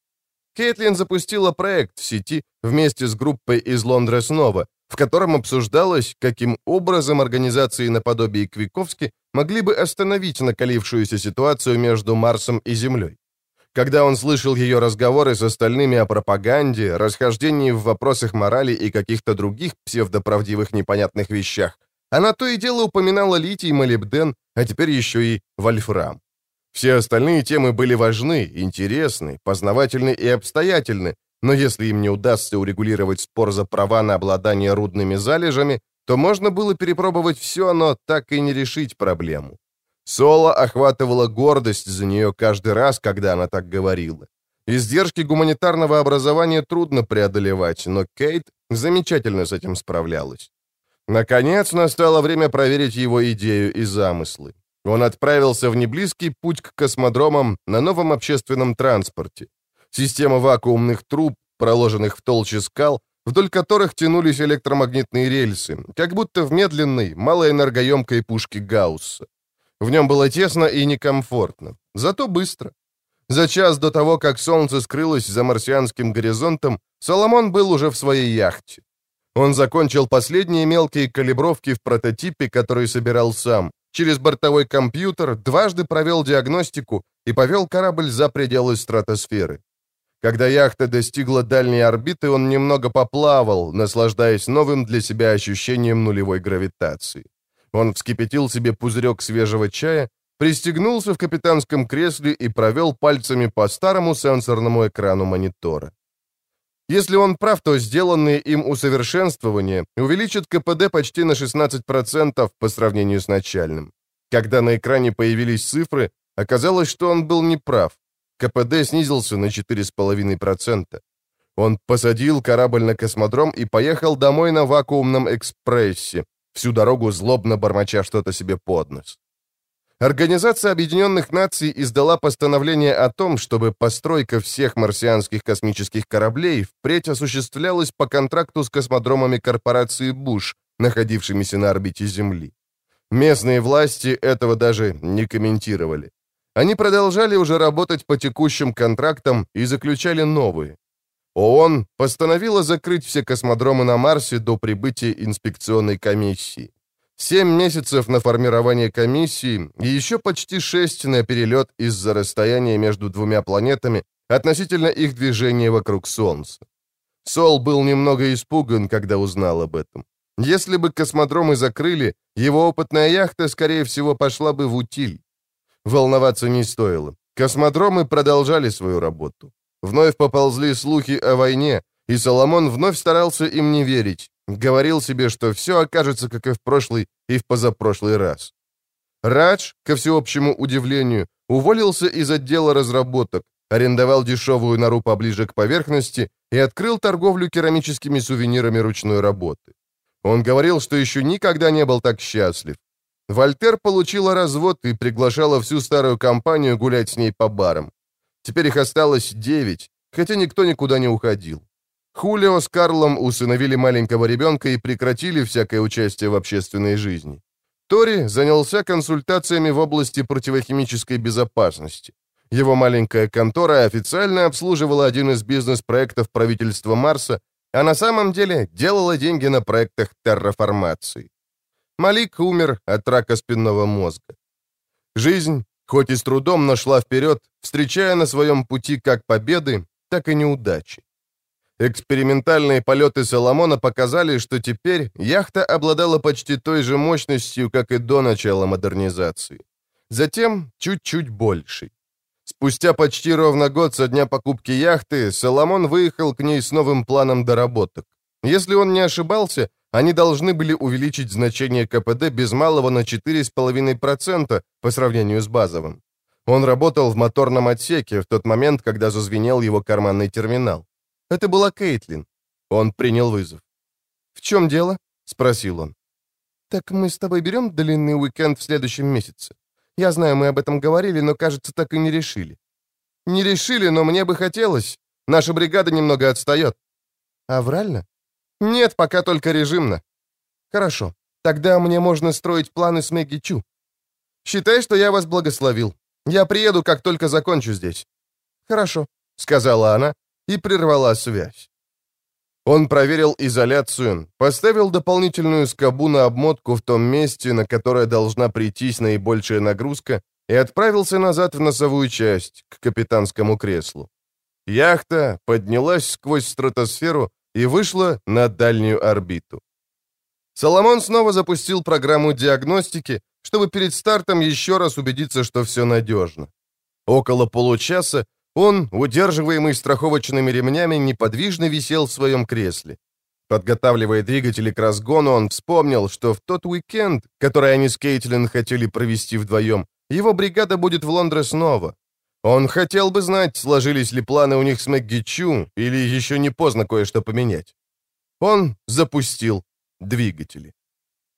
Кейтлин запустила проект в сети вместе с группой из Лондра снова, в котором обсуждалось, каким образом организации наподобие Квиковски могли бы остановить накалившуюся ситуацию между Марсом и Землей. Когда он слышал ее разговоры с остальными о пропаганде, расхождении в вопросах морали и каких-то других псевдоправдивых непонятных вещах, она то и дело упоминала литий, молибден, а теперь еще и вольфрам. Все остальные темы были важны, интересны, познавательны и обстоятельны, но если им не удастся урегулировать спор за права на обладание рудными залежами, то можно было перепробовать все, но так и не решить проблему. Соло охватывала гордость за нее каждый раз, когда она так говорила. Издержки гуманитарного образования трудно преодолевать, но Кейт замечательно с этим справлялась. Наконец настало время проверить его идею и замыслы. Он отправился в неблизкий путь к космодромам на новом общественном транспорте. Система вакуумных труб, проложенных в толще скал, вдоль которых тянулись электромагнитные рельсы, как будто в медленной, малоэнергоемкой пушке Гаусса. В нем было тесно и некомфортно, зато быстро. За час до того, как солнце скрылось за марсианским горизонтом, Соломон был уже в своей яхте. Он закончил последние мелкие калибровки в прототипе, который собирал сам, через бортовой компьютер, дважды провел диагностику и повел корабль за пределы стратосферы. Когда яхта достигла дальней орбиты, он немного поплавал, наслаждаясь новым для себя ощущением нулевой гравитации. Он вскипятил себе пузырек свежего чая, пристегнулся в капитанском кресле и провел пальцами по старому сенсорному экрану монитора. Если он прав, то сделанные им усовершенствования увеличат КПД почти на 16% по сравнению с начальным. Когда на экране появились цифры, оказалось, что он был неправ. КПД снизился на 4,5%. Он посадил корабль на космодром и поехал домой на вакуумном экспрессе, всю дорогу злобно бормоча что-то себе под нос. Организация Объединенных Наций издала постановление о том, чтобы постройка всех марсианских космических кораблей впредь осуществлялась по контракту с космодромами корпорации «Буш», находившимися на орбите Земли. Местные власти этого даже не комментировали. Они продолжали уже работать по текущим контрактам и заключали новые. ООН постановила закрыть все космодромы на Марсе до прибытия инспекционной комиссии. Семь месяцев на формирование комиссии и еще почти шесть на перелет из-за расстояния между двумя планетами относительно их движения вокруг Солнца. Сол был немного испуган, когда узнал об этом.
Если бы космодромы закрыли, его опытная яхта, скорее всего, пошла бы в утиль. Волноваться не стоило. Космодромы продолжали свою работу. Вновь поползли слухи о войне, и Соломон вновь старался им не верить. Говорил себе, что все окажется, как и в прошлый и в позапрошлый раз. Радж, ко всеобщему удивлению, уволился из отдела разработок, арендовал дешевую нору поближе к поверхности и открыл торговлю керамическими сувенирами ручной работы. Он говорил, что еще никогда не был так счастлив. Вольтер получила развод и приглашала всю старую компанию гулять с ней по барам. Теперь их осталось девять, хотя никто никуда не уходил. Хулио с Карлом усыновили маленького ребенка и прекратили всякое участие в общественной жизни. Тори занялся консультациями в области противохимической безопасности. Его маленькая контора официально обслуживала один из бизнес-проектов правительства Марса, а на самом деле делала деньги на проектах терраформации. Малик умер от рака спинного мозга. Жизнь, хоть и с трудом, нашла вперед, встречая на своем пути как победы, так и неудачи. Экспериментальные полеты Соломона показали, что теперь яхта обладала почти той же мощностью, как и до начала модернизации. Затем чуть-чуть большей. Спустя почти ровно год со дня покупки яхты Соломон выехал к ней с новым планом доработок. Если он не ошибался, они должны были увеличить значение КПД без малого на 4,5% по сравнению с базовым. Он работал в моторном отсеке в тот момент, когда зазвенел его карманный терминал. Это была Кейтлин. Он принял вызов. «В чем дело?» — спросил он. «Так мы с тобой берем длинный уикенд в следующем месяце. Я знаю, мы об этом говорили, но, кажется, так и не решили». «Не решили, но мне бы хотелось. Наша бригада немного отстает». «Аврально?» «Нет, пока только режимно». «Хорошо. Тогда мне можно строить планы с Мэгги Чу. Считай, что я вас благословил. Я приеду, как только закончу здесь». «Хорошо», — сказала она и прервала связь. Он проверил изоляцию, поставил дополнительную скобу на обмотку в том месте, на которое должна прийтись наибольшая нагрузка, и отправился назад в носовую часть, к капитанскому креслу. Яхта поднялась сквозь стратосферу и вышла на дальнюю орбиту. Соломон снова запустил программу диагностики, чтобы перед стартом еще раз убедиться, что все надежно. Около получаса он, удерживаемый страховочными ремнями, неподвижно висел в своем кресле. Подготавливая двигатели к разгону, он вспомнил, что в тот уикенд, который они с Кейтлин хотели провести вдвоем, его бригада будет в Лондре снова. Он хотел бы знать, сложились ли планы у них с Мэгги Чу, или еще не поздно кое-что поменять. Он запустил двигатели.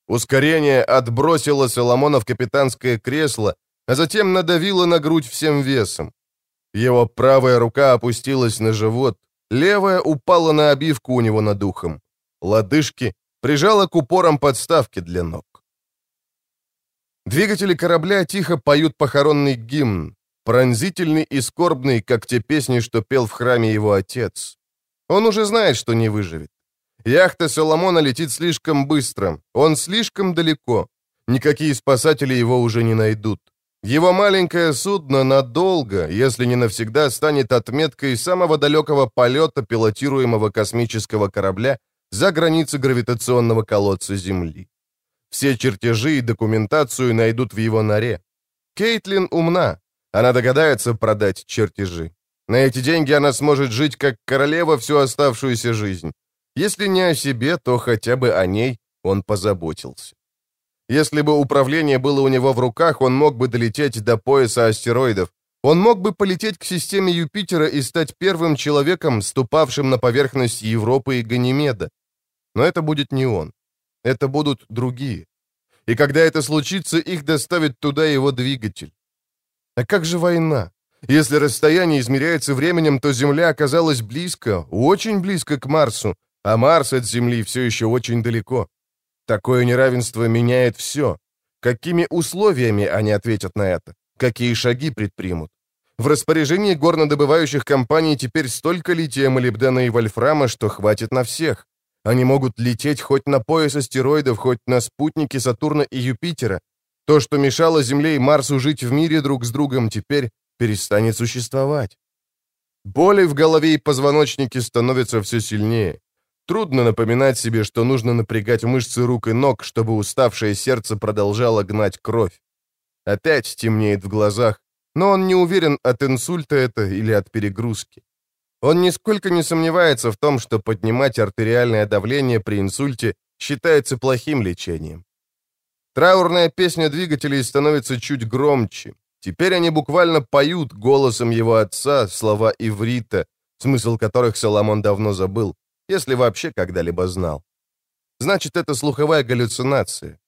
Ускорение отбросило Соломона в капитанское кресло, а затем надавило на грудь всем весом. Его правая рука опустилась на живот, левая упала на обивку у него над ухом. Лодыжки прижала к упорам подставки для ног. Двигатели корабля тихо поют похоронный гимн, пронзительный и скорбный, как те песни, что пел в храме его отец. Он уже знает, что не выживет. Яхта Соломона летит слишком быстро, он слишком далеко. Никакие спасатели его уже не найдут. Его маленькое судно надолго, если не навсегда, станет отметкой самого далекого полета пилотируемого космического корабля за границы гравитационного колодца Земли. Все чертежи и документацию найдут в его норе. Кейтлин умна. Она догадается продать чертежи. На эти деньги она сможет жить как королева всю оставшуюся жизнь. Если не о себе, то хотя бы о ней он позаботился. Если бы управление было у него в руках, он мог бы долететь до пояса астероидов. Он мог бы полететь к системе Юпитера и стать первым человеком, ступавшим на поверхность Европы и Ганимеда. Но это будет не он. Это будут другие. И когда это случится, их доставит туда его двигатель. А как же война? Если расстояние измеряется временем, то Земля оказалась близко, очень близко к Марсу, а Марс от Земли все еще очень далеко. Такое неравенство меняет все. Какими условиями они ответят на это? Какие шаги предпримут? В распоряжении горнодобывающих компаний теперь столько лития, молибдена и вольфрама, что хватит на всех. Они могут лететь хоть на пояс астероидов, хоть на спутники Сатурна и Юпитера. То, что мешало Земле и Марсу жить в мире друг с другом, теперь перестанет существовать. Боли в голове и позвоночнике становятся все сильнее. Трудно напоминать себе, что нужно напрягать мышцы рук и ног, чтобы уставшее сердце продолжало гнать кровь. Опять темнеет в глазах, но он не уверен, от инсульта это или от перегрузки. Он нисколько не сомневается в том, что поднимать артериальное давление при инсульте считается плохим лечением. Траурная песня двигателей становится чуть громче. Теперь они буквально поют голосом его отца слова иврита, смысл которых Соломон давно забыл, если вообще когда-либо знал. Значит, это слуховая галлюцинация.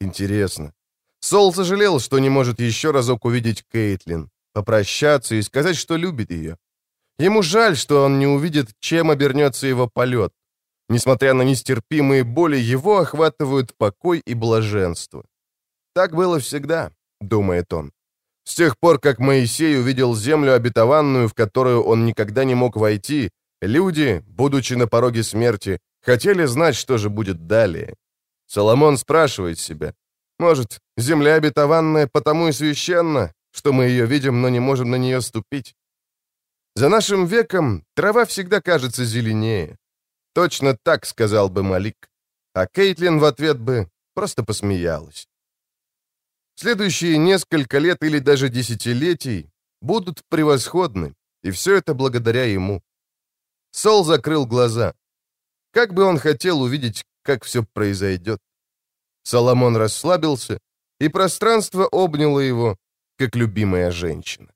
Интересно. Сол сожалел, что не может еще разок увидеть Кейтлин, попрощаться и сказать, что любит ее. Ему жаль, что он не увидит, чем обернется его полет. Несмотря на нестерпимые боли, его охватывают покой и блаженство. Так было всегда, думает он. С тех пор, как Моисей увидел землю обетованную, в которую он никогда не мог войти, люди, будучи на пороге смерти, хотели знать, что же будет далее. Соломон спрашивает себя, может, земля обетованная потому и священна, что мы ее видим, но не можем на нее ступить? За нашим веком трава всегда кажется зеленее. Точно так сказал бы Малик. А Кейтлин в ответ бы просто посмеялась. Следующие несколько лет или даже десятилетий будут превосходны, и все это благодаря ему. Сол закрыл глаза. Как бы он хотел увидеть, как все произойдет. Соломон расслабился, и пространство обняло его, как любимая женщина.